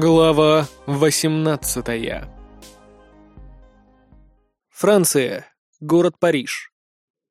Глава 18 Франция. Город Париж.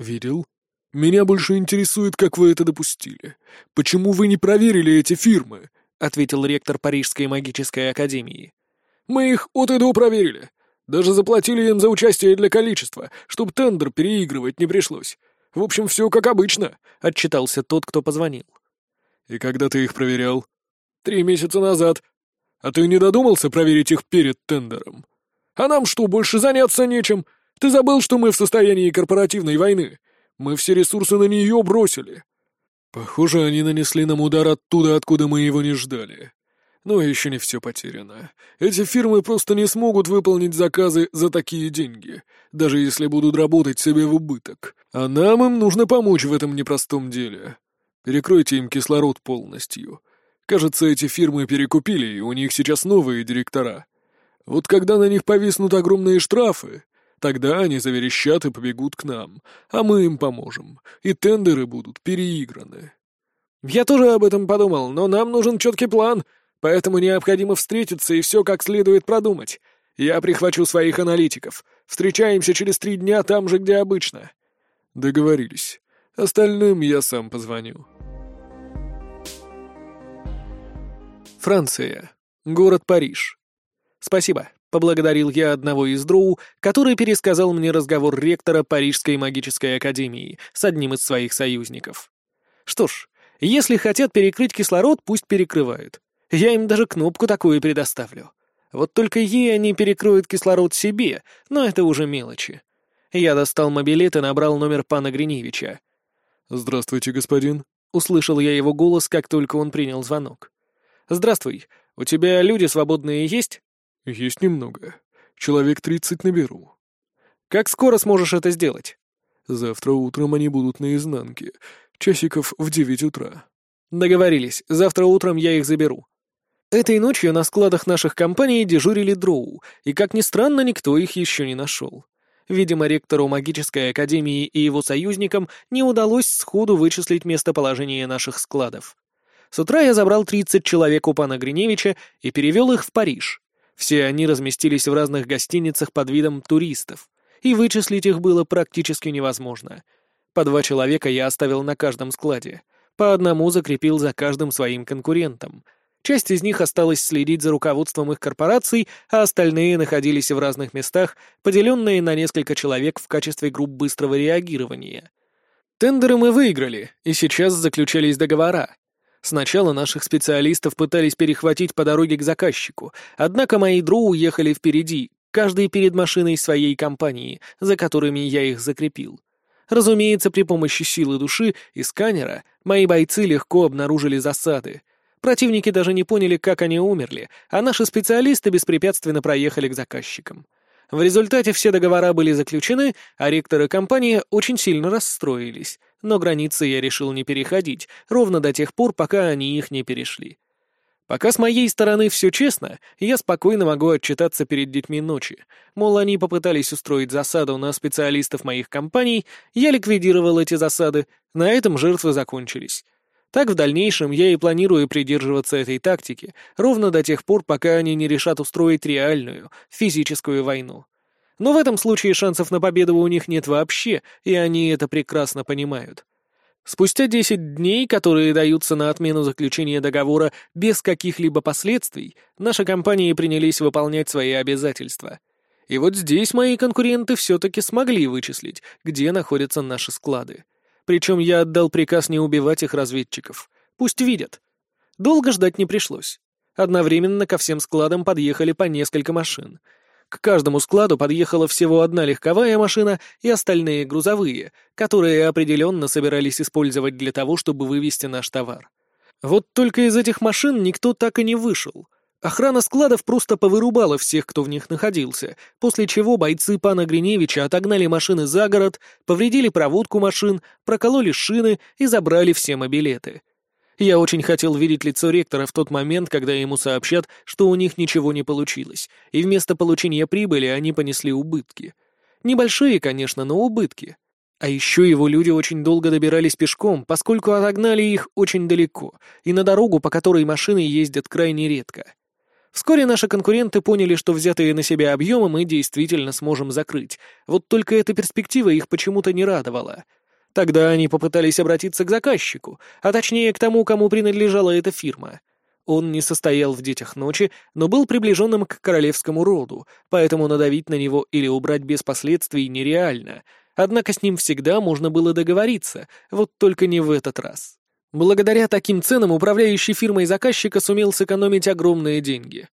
«Видел? Меня больше интересует, как вы это допустили. Почему вы не проверили эти фирмы?» — ответил ректор Парижской магической академии. «Мы их от и до проверили. Даже заплатили им за участие для количества, чтобы тендер переигрывать не пришлось. В общем, все как обычно», — отчитался тот, кто позвонил. «И когда ты их проверял?» «Три месяца назад», а ты не додумался проверить их перед тендером? А нам что, больше заняться нечем? Ты забыл, что мы в состоянии корпоративной войны? Мы все ресурсы на нее бросили. Похоже, они нанесли нам удар оттуда, откуда мы его не ждали. Но еще не все потеряно. Эти фирмы просто не смогут выполнить заказы за такие деньги, даже если будут работать себе в убыток. А нам им нужно помочь в этом непростом деле. Перекройте им кислород полностью. Кажется, эти фирмы перекупили, и у них сейчас новые директора. Вот когда на них повиснут огромные штрафы, тогда они заверещат и побегут к нам, а мы им поможем, и тендеры будут переиграны. Я тоже об этом подумал, но нам нужен четкий план, поэтому необходимо встретиться и все как следует продумать. Я прихвачу своих аналитиков. Встречаемся через три дня там же, где обычно. Договорились. Остальным я сам позвоню. Франция. Город Париж. Спасибо. Поблагодарил я одного из дроу, который пересказал мне разговор ректора Парижской магической академии с одним из своих союзников. Что ж, если хотят перекрыть кислород, пусть перекрывают. Я им даже кнопку такую предоставлю. Вот только ей они перекроют кислород себе, но это уже мелочи. Я достал мобилет и набрал номер пана Гриневича. «Здравствуйте, господин», — услышал я его голос, как только он принял звонок. «Здравствуй. У тебя люди свободные есть?» «Есть немного. Человек тридцать наберу». «Как скоро сможешь это сделать?» «Завтра утром они будут на изнанке. Часиков в девять утра». «Договорились. Завтра утром я их заберу». Этой ночью на складах наших компаний дежурили дроу, и, как ни странно, никто их еще не нашел. Видимо, ректору магической академии и его союзникам не удалось сходу вычислить местоположение наших складов. С утра я забрал 30 человек у пана Гриневича и перевел их в Париж. Все они разместились в разных гостиницах под видом туристов, и вычислить их было практически невозможно. По два человека я оставил на каждом складе, по одному закрепил за каждым своим конкурентом. Часть из них осталась следить за руководством их корпораций, а остальные находились в разных местах, поделенные на несколько человек в качестве групп быстрого реагирования. Тендеры мы выиграли, и сейчас заключались договора. Сначала наших специалистов пытались перехватить по дороге к заказчику, однако мои дроу уехали впереди, каждый перед машиной своей компании, за которыми я их закрепил. Разумеется, при помощи силы души и сканера мои бойцы легко обнаружили засады. Противники даже не поняли, как они умерли, а наши специалисты беспрепятственно проехали к заказчикам. В результате все договора были заключены, а ректоры компании очень сильно расстроились, но границы я решил не переходить, ровно до тех пор, пока они их не перешли. Пока с моей стороны все честно, я спокойно могу отчитаться перед детьми ночи. Мол, они попытались устроить засаду на специалистов моих компаний, я ликвидировал эти засады, на этом жертвы закончились. Так в дальнейшем я и планирую придерживаться этой тактики, ровно до тех пор, пока они не решат устроить реальную, физическую войну. Но в этом случае шансов на победу у них нет вообще, и они это прекрасно понимают. Спустя 10 дней, которые даются на отмену заключения договора без каких-либо последствий, наши компании принялись выполнять свои обязательства. И вот здесь мои конкуренты все-таки смогли вычислить, где находятся наши склады. Причем я отдал приказ не убивать их разведчиков. Пусть видят. Долго ждать не пришлось. Одновременно ко всем складам подъехали по несколько машин — к каждому складу подъехала всего одна легковая машина и остальные грузовые, которые определенно собирались использовать для того, чтобы вывести наш товар. Вот только из этих машин никто так и не вышел. Охрана складов просто повырубала всех, кто в них находился, после чего бойцы пана Гриневича отогнали машины за город, повредили проводку машин, прокололи шины и забрали все мобилеты. Я очень хотел видеть лицо ректора в тот момент, когда ему сообщат, что у них ничего не получилось, и вместо получения прибыли они понесли убытки. Небольшие, конечно, но убытки. А еще его люди очень долго добирались пешком, поскольку отогнали их очень далеко, и на дорогу, по которой машины ездят крайне редко. Вскоре наши конкуренты поняли, что взятые на себя объемы мы действительно сможем закрыть. Вот только эта перспектива их почему-то не радовала. Тогда они попытались обратиться к заказчику, а точнее к тому, кому принадлежала эта фирма. Он не состоял в детях ночи, но был приближенным к королевскому роду, поэтому надавить на него или убрать без последствий нереально. Однако с ним всегда можно было договориться, вот только не в этот раз. Благодаря таким ценам управляющий фирмой заказчика сумел сэкономить огромные деньги.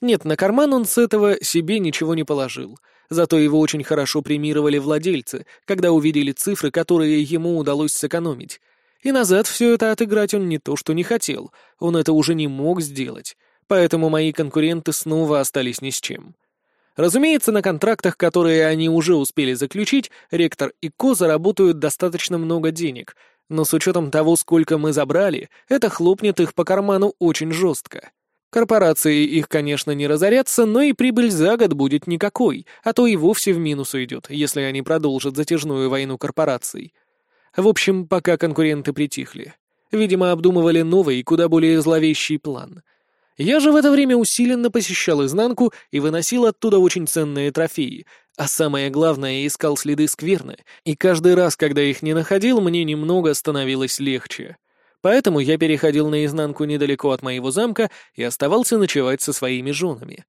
Нет, на карман он с этого себе ничего не положил, зато его очень хорошо премировали владельцы, когда увидели цифры, которые ему удалось сэкономить, и назад все это отыграть он не то что не хотел, он это уже не мог сделать, поэтому мои конкуренты снова остались ни с чем. Разумеется, на контрактах, которые они уже успели заключить, ректор и Ко заработают достаточно много денег, но с учетом того, сколько мы забрали, это хлопнет их по карману очень жестко. Корпорации их, конечно, не разорятся, но и прибыль за год будет никакой, а то и вовсе в минус уйдет, если они продолжат затяжную войну корпораций. В общем, пока конкуренты притихли. Видимо, обдумывали новый и куда более зловещий план. Я же в это время усиленно посещал изнанку и выносил оттуда очень ценные трофеи, а самое главное, искал следы скверны, и каждый раз, когда их не находил, мне немного становилось легче. Поэтому я переходил наизнанку недалеко от моего замка и оставался ночевать со своими женами.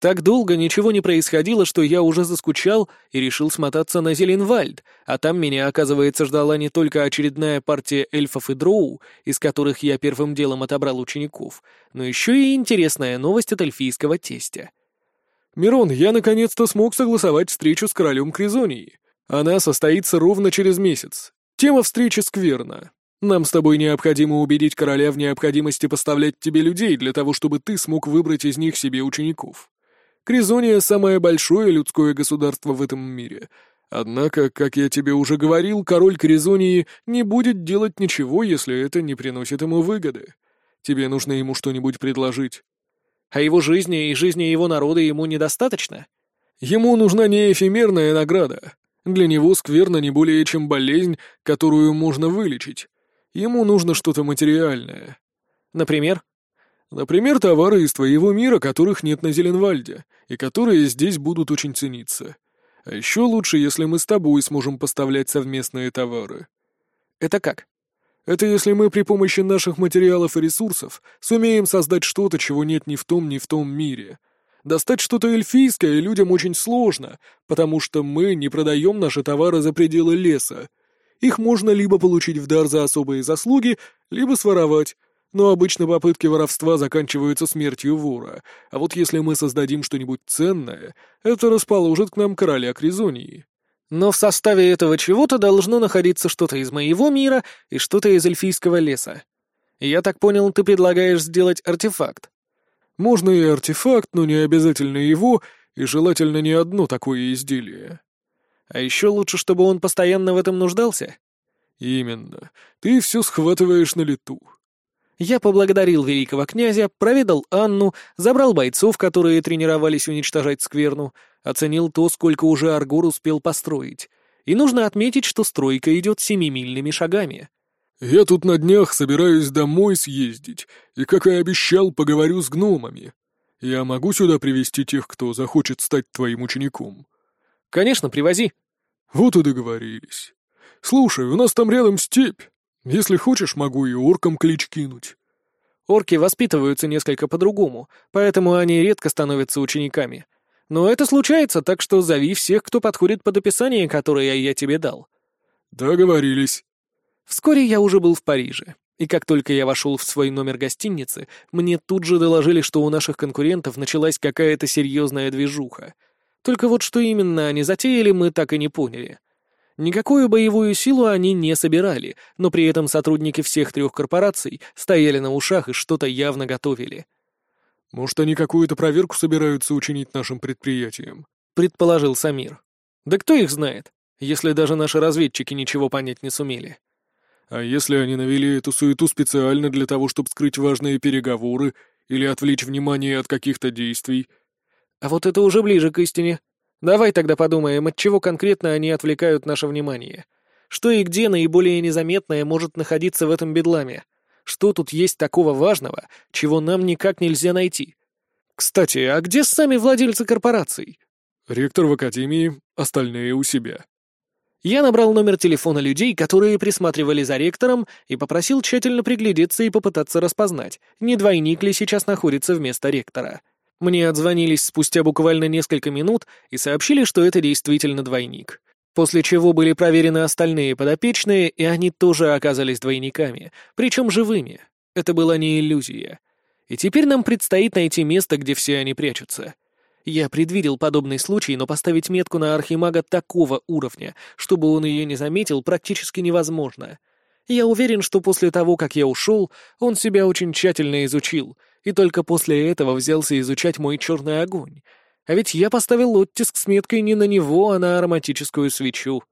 Так долго ничего не происходило, что я уже заскучал и решил смотаться на Зеленвальд, а там меня, оказывается, ждала не только очередная партия эльфов и дроу, из которых я первым делом отобрал учеников, но еще и интересная новость от эльфийского тестя. «Мирон, я наконец-то смог согласовать встречу с королем Кризонии. Она состоится ровно через месяц. Тема встречи скверна. Нам с тобой необходимо убедить короля в необходимости поставлять тебе людей для того, чтобы ты смог выбрать из них себе учеников. Кризония — самое большое людское государство в этом мире. Однако, как я тебе уже говорил, король Кризонии не будет делать ничего, если это не приносит ему выгоды. Тебе нужно ему что-нибудь предложить. А его жизни и жизни его народа ему недостаточно? Ему нужна не эфемерная награда. Для него скверно не более чем болезнь, которую можно вылечить. Ему нужно что-то материальное. Например? Например, товары из твоего мира, которых нет на Зеленвальде, и которые здесь будут очень цениться. А еще лучше, если мы с тобой сможем поставлять совместные товары. Это как? Это если мы при помощи наших материалов и ресурсов сумеем создать что-то, чего нет ни в том, ни в том мире. Достать что-то эльфийское людям очень сложно, потому что мы не продаем наши товары за пределы леса. Их можно либо получить в дар за особые заслуги, либо своровать, но обычно попытки воровства заканчиваются смертью вора, а вот если мы создадим что-нибудь ценное, это расположит к нам короля Кризонии. Но в составе этого чего-то должно находиться что-то из моего мира и что-то из эльфийского леса. Я так понял, ты предлагаешь сделать артефакт. Можно и артефакт, но не обязательно его, и желательно не одно такое изделие. А еще лучше, чтобы он постоянно в этом нуждался? Именно. Ты все схватываешь на лету. Я поблагодарил великого князя, проведал Анну, забрал бойцов, которые тренировались уничтожать скверну, оценил то, сколько уже Аргур успел построить. И нужно отметить, что стройка идет семимильными шагами. «Я тут на днях собираюсь домой съездить, и, как и обещал, поговорю с гномами. Я могу сюда привести тех, кто захочет стать твоим учеником?» «Конечно, привози». «Вот и договорились. Слушай, у нас там рядом степь. Если хочешь, могу и оркам клич кинуть». Орки воспитываются несколько по-другому, поэтому они редко становятся учениками. Но это случается, так что зови всех, кто подходит под описание, которое я тебе дал. Договорились. Вскоре я уже был в Париже, и как только я вошел в свой номер гостиницы, мне тут же доложили, что у наших конкурентов началась какая-то серьезная движуха. Только вот что именно они затеяли, мы так и не поняли. Никакую боевую силу они не собирали, но при этом сотрудники всех трех корпораций стояли на ушах и что-то явно готовили. «Может, они какую-то проверку собираются учинить нашим предприятиям?» — предположил Самир. «Да кто их знает, если даже наши разведчики ничего понять не сумели?» «А если они навели эту суету специально для того, чтобы скрыть важные переговоры или отвлечь внимание от каких-то действий?» «А вот это уже ближе к истине», Давай тогда подумаем, от чего конкретно они отвлекают наше внимание. Что и где наиболее незаметное может находиться в этом бедламе? Что тут есть такого важного, чего нам никак нельзя найти? Кстати, а где сами владельцы корпораций? Ректор в академии, остальные у себя. Я набрал номер телефона людей, которые присматривали за ректором, и попросил тщательно приглядеться и попытаться распознать, не двойник ли сейчас находится вместо ректора. Мне отзвонились спустя буквально несколько минут и сообщили, что это действительно двойник. После чего были проверены остальные подопечные, и они тоже оказались двойниками, причем живыми. Это была не иллюзия. И теперь нам предстоит найти место, где все они прячутся. Я предвидел подобный случай, но поставить метку на архимага такого уровня, чтобы он ее не заметил, практически невозможно. Я уверен, что после того, как я ушел, он себя очень тщательно изучил, и только после этого взялся изучать мой черный огонь. А ведь я поставил оттиск с меткой не на него, а на ароматическую свечу.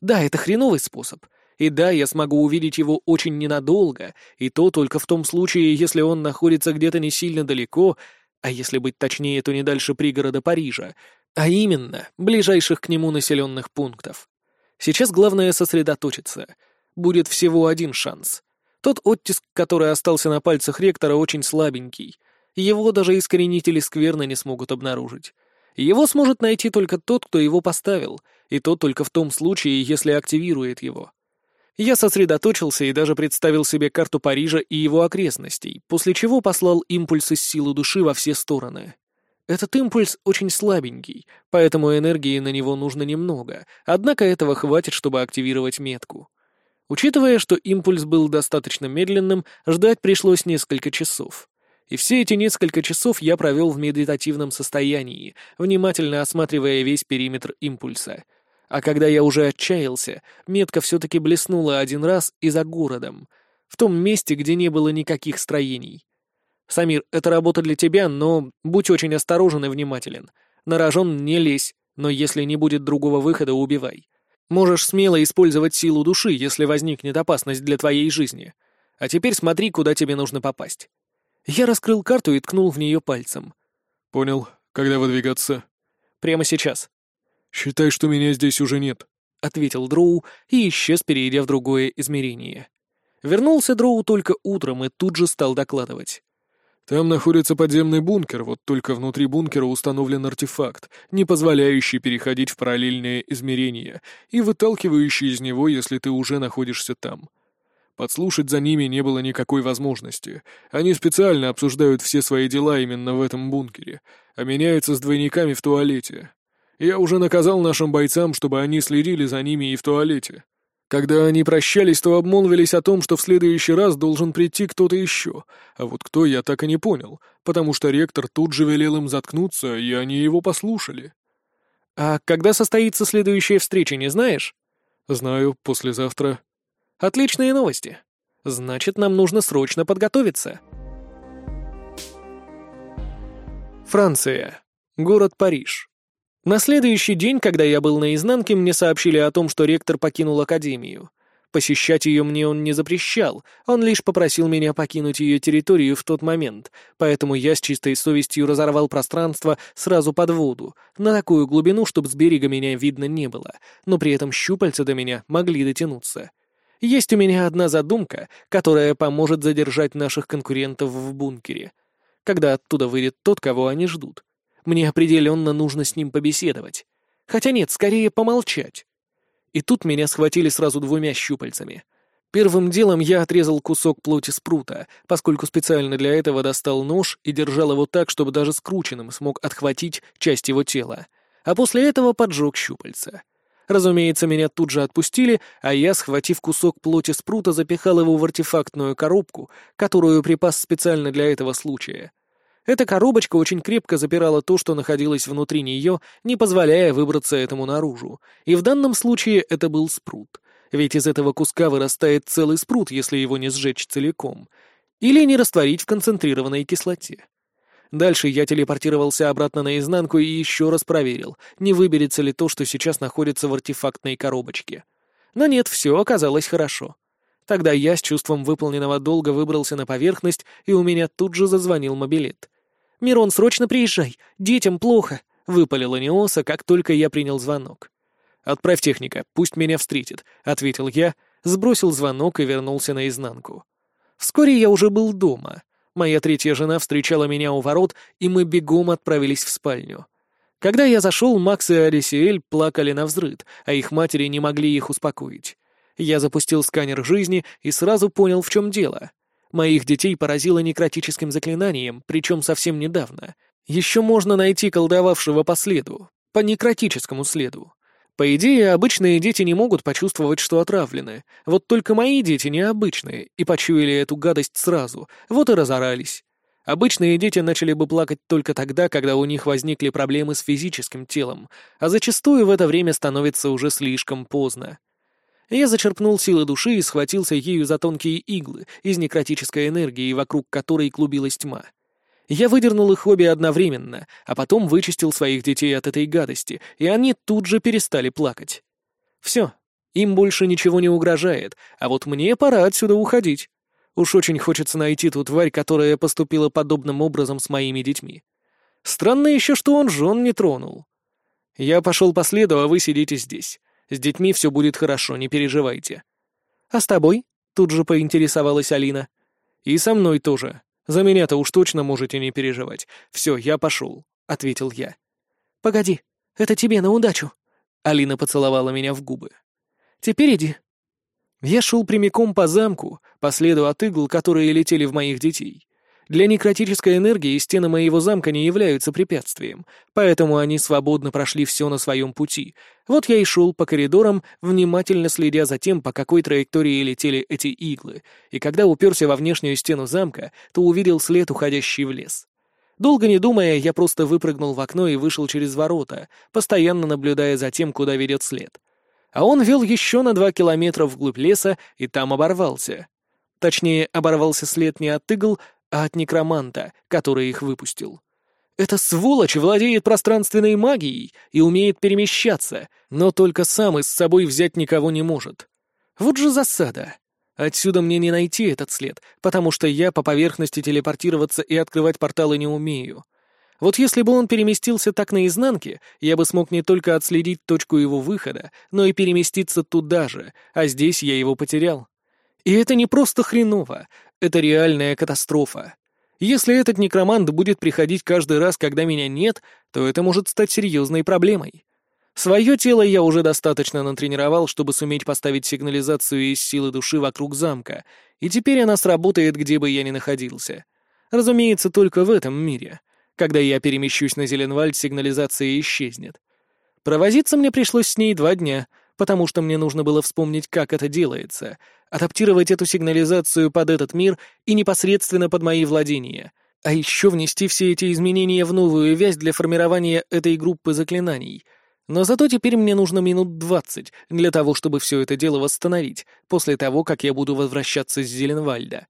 Да, это хреновый способ. И да, я смогу увидеть его очень ненадолго, и то только в том случае, если он находится где-то не сильно далеко, а если быть точнее, то не дальше пригорода Парижа, а именно ближайших к нему населенных пунктов. Сейчас главное сосредоточиться. Будет всего один шанс. Тот оттиск, который остался на пальцах ректора, очень слабенький. Его даже искоренители скверно не смогут обнаружить. Его сможет найти только тот, кто его поставил, и то только в том случае, если активирует его. Я сосредоточился и даже представил себе карту Парижа и его окрестностей, после чего послал импульс из силы души во все стороны. Этот импульс очень слабенький, поэтому энергии на него нужно немного, однако этого хватит, чтобы активировать метку. Учитывая, что импульс был достаточно медленным, ждать пришлось несколько часов. И все эти несколько часов я провел в медитативном состоянии, внимательно осматривая весь периметр импульса — а когда я уже отчаялся, метка все-таки блеснула один раз и за городом, в том месте, где не было никаких строений. «Самир, это работа для тебя, но будь очень осторожен и внимателен. На рожон не лезь, но если не будет другого выхода, убивай. Можешь смело использовать силу души, если возникнет опасность для твоей жизни. А теперь смотри, куда тебе нужно попасть». Я раскрыл карту и ткнул в нее пальцем. «Понял. Когда выдвигаться?» «Прямо сейчас». «Считай, что меня здесь уже нет», — ответил Дроу и исчез, перейдя в другое измерение. Вернулся Дроу только утром и тут же стал докладывать. «Там находится подземный бункер, вот только внутри бункера установлен артефакт, не позволяющий переходить в параллельное измерение и выталкивающий из него, если ты уже находишься там. Подслушать за ними не было никакой возможности. Они специально обсуждают все свои дела именно в этом бункере, а меняются с двойниками в туалете. Я уже наказал нашим бойцам, чтобы они следили за ними и в туалете. Когда они прощались, то обмолвились о том, что в следующий раз должен прийти кто-то еще, а вот кто я так и не понял, потому что ректор тут же велел им заткнуться, и они его послушали. «А когда состоится следующая встреча, не знаешь?» «Знаю, послезавтра». «Отличные новости. Значит, нам нужно срочно подготовиться». Франция. Город Париж. На следующий день, когда я был на изнанке, мне сообщили о том, что ректор покинул академию. Посещать ее мне он не запрещал, он лишь попросил меня покинуть ее территорию в тот момент, поэтому я с чистой совестью разорвал пространство сразу под воду, на такую глубину, чтобы с берега меня видно не было, но при этом щупальца до меня могли дотянуться. Есть у меня одна задумка, которая поможет задержать наших конкурентов в бункере. Когда оттуда выйдет тот, кого они ждут. Мне определенно нужно с ним побеседовать. Хотя нет, скорее помолчать. И тут меня схватили сразу двумя щупальцами. Первым делом я отрезал кусок плоти спрута, поскольку специально для этого достал нож и держал его так, чтобы даже скрученным смог отхватить часть его тела. А после этого поджег щупальца. Разумеется, меня тут же отпустили, а я, схватив кусок плоти спрута, запихал его в артефактную коробку, которую припас специально для этого случая. Эта коробочка очень крепко запирала то, что находилось внутри нее, не позволяя выбраться этому наружу. И в данном случае это был спрут. Ведь из этого куска вырастает целый спрут, если его не сжечь целиком. Или не растворить в концентрированной кислоте. Дальше я телепортировался обратно наизнанку и еще раз проверил, не выберется ли то, что сейчас находится в артефактной коробочке. Но нет, все оказалось хорошо. Тогда я с чувством выполненного долга выбрался на поверхность, и у меня тут же зазвонил мобилет. «Мирон, срочно приезжай! Детям плохо!» — выпалила Неоса, как только я принял звонок. «Отправь техника, пусть меня встретит», — ответил я, сбросил звонок и вернулся наизнанку. Вскоре я уже был дома. Моя третья жена встречала меня у ворот, и мы бегом отправились в спальню. Когда я зашел, Макс и Арисиэль плакали на взрыд, а их матери не могли их успокоить. Я запустил сканер жизни и сразу понял, в чем дело. Моих детей поразило некротическим заклинанием, причем совсем недавно. Еще можно найти колдовавшего по следу, по некротическому следу. По идее, обычные дети не могут почувствовать, что отравлены. Вот только мои дети необычные и почуяли эту гадость сразу, вот и разорались. Обычные дети начали бы плакать только тогда, когда у них возникли проблемы с физическим телом, а зачастую в это время становится уже слишком поздно. Я зачерпнул силы души и схватился ею за тонкие иглы из некротической энергии, вокруг которой клубилась тьма. Я выдернул их обе одновременно, а потом вычистил своих детей от этой гадости, и они тут же перестали плакать. Все, им больше ничего не угрожает, а вот мне пора отсюда уходить. Уж очень хочется найти ту тварь, которая поступила подобным образом с моими детьми. Странно еще, что он жен не тронул. Я пошел по следу, а вы сидите здесь. С детьми все будет хорошо, не переживайте. А с тобой? Тут же поинтересовалась Алина. И со мной тоже. За меня-то уж точно можете не переживать. Все, я пошел», — ответил я. «Погоди, это тебе на удачу». Алина поцеловала меня в губы. «Теперь иди». Я шел прямиком по замку, по следу от игл, которые летели в моих детей. Для некротической энергии стены моего замка не являются препятствием, поэтому они свободно прошли все на своем пути. Вот я и шел по коридорам, внимательно следя за тем, по какой траектории летели эти иглы, и когда уперся во внешнюю стену замка, то увидел след, уходящий в лес. Долго не думая, я просто выпрыгнул в окно и вышел через ворота, постоянно наблюдая за тем, куда ведет след. А он вел еще на два километра вглубь леса и там оборвался. Точнее, оборвался след не от игл, а от некроманта, который их выпустил. Эта сволочь владеет пространственной магией и умеет перемещаться, но только сам из собой взять никого не может. Вот же засада. Отсюда мне не найти этот след, потому что я по поверхности телепортироваться и открывать порталы не умею. Вот если бы он переместился так наизнанке, я бы смог не только отследить точку его выхода, но и переместиться туда же, а здесь я его потерял. И это не просто хреново, это реальная катастрофа. Если этот некромант будет приходить каждый раз, когда меня нет, то это может стать серьезной проблемой. Свое тело я уже достаточно натренировал, чтобы суметь поставить сигнализацию из силы души вокруг замка, и теперь она сработает, где бы я ни находился. Разумеется, только в этом мире. Когда я перемещусь на Зеленвальд, сигнализация исчезнет. Провозиться мне пришлось с ней два дня, потому что мне нужно было вспомнить, как это делается, адаптировать эту сигнализацию под этот мир и непосредственно под мои владения, а еще внести все эти изменения в новую вязь для формирования этой группы заклинаний. Но зато теперь мне нужно минут двадцать для того, чтобы все это дело восстановить, после того, как я буду возвращаться с Зеленвальда.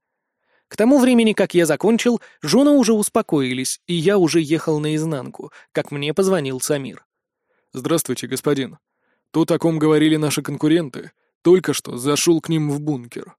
К тому времени, как я закончил, жены уже успокоились, и я уже ехал наизнанку, как мне позвонил Самир. «Здравствуйте, господин. То, о ком говорили наши конкуренты, только что зашел к ним в бункер.